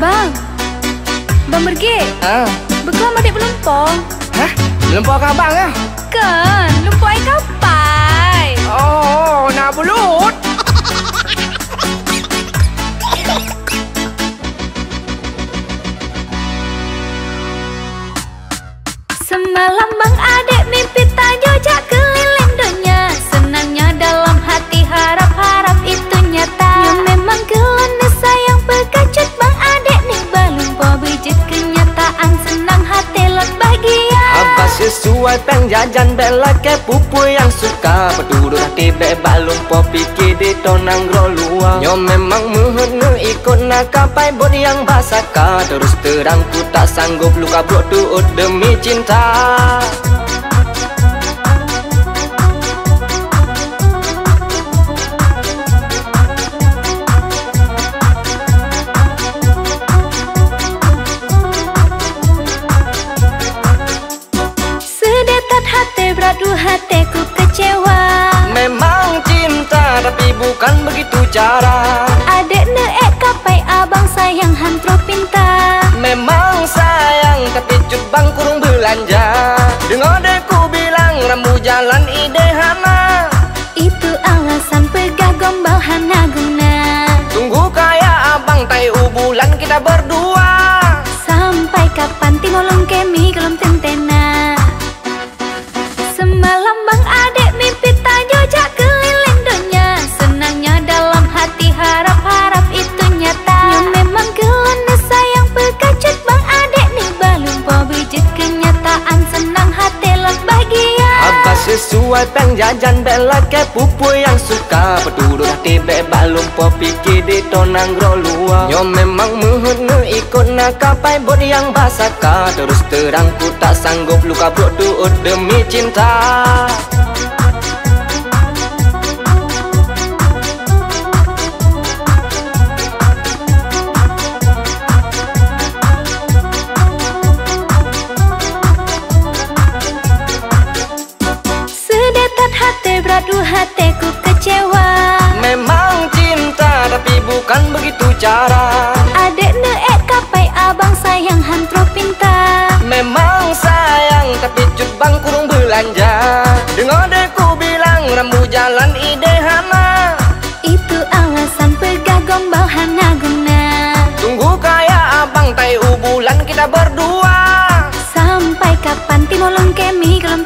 Bang, bang pergi. Ah. Bekam adik belum po. Hah? Belum po bang ya? Kan, lupa ai kapai. Oh, nak bulut. Semalam bang adik mimpi tajo jak keliling dunia Senangnya dalam hati harap-harap itu nyata Ya memang kelana sesuai peng jajan bela ke pupu yang suka. Peduru hati be balum po pikir di tonang rolua Yo memang muhunu ikut nak kapai bod yang basaka. Terus terang ku tak sanggup luka blok tuut demi cinta begitu cara Adik neek kapai abang sayang hantro pinta. Memang sayang tapi cut bang kurung belanja. Dengar deku bilang rambu jalan ide hana. Itu alasan pegah gombal hana guna. Tunggu kaya abang tai bulan kita berdua sesuai peng jajan bela ke pupu yang suka. Peduru hati be balum po pikir di tonang rolua Yo memang muhunu ikut nak kapai bod yang basaka. Terus terang ku tak sanggup luka blok tuut demi cinta hati beradu hatiku kecewa. Memang cinta tapi bukan begitu cara. Adek neek kapai abang sayang hantro pinta. Memang sayang tapi cut bang kurung belanja. Dengar deku bilang rambu jalan ide hana. Itu alasan pegah gombal hana guna. Tunggu kaya abang tai bulan kita berdua. Sampai kapan timolong kemi kelom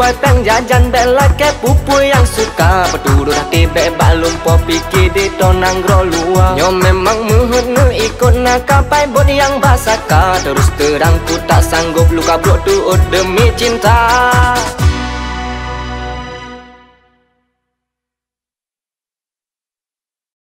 sesuai peng jajan bela ke pupu yang suka. Peduru hati be balum po pikir di tonang rolua Yo memang muhunu ikut nak kapai bod yang basaka. Terus terang ku tak sanggup luka blok tuut demi cinta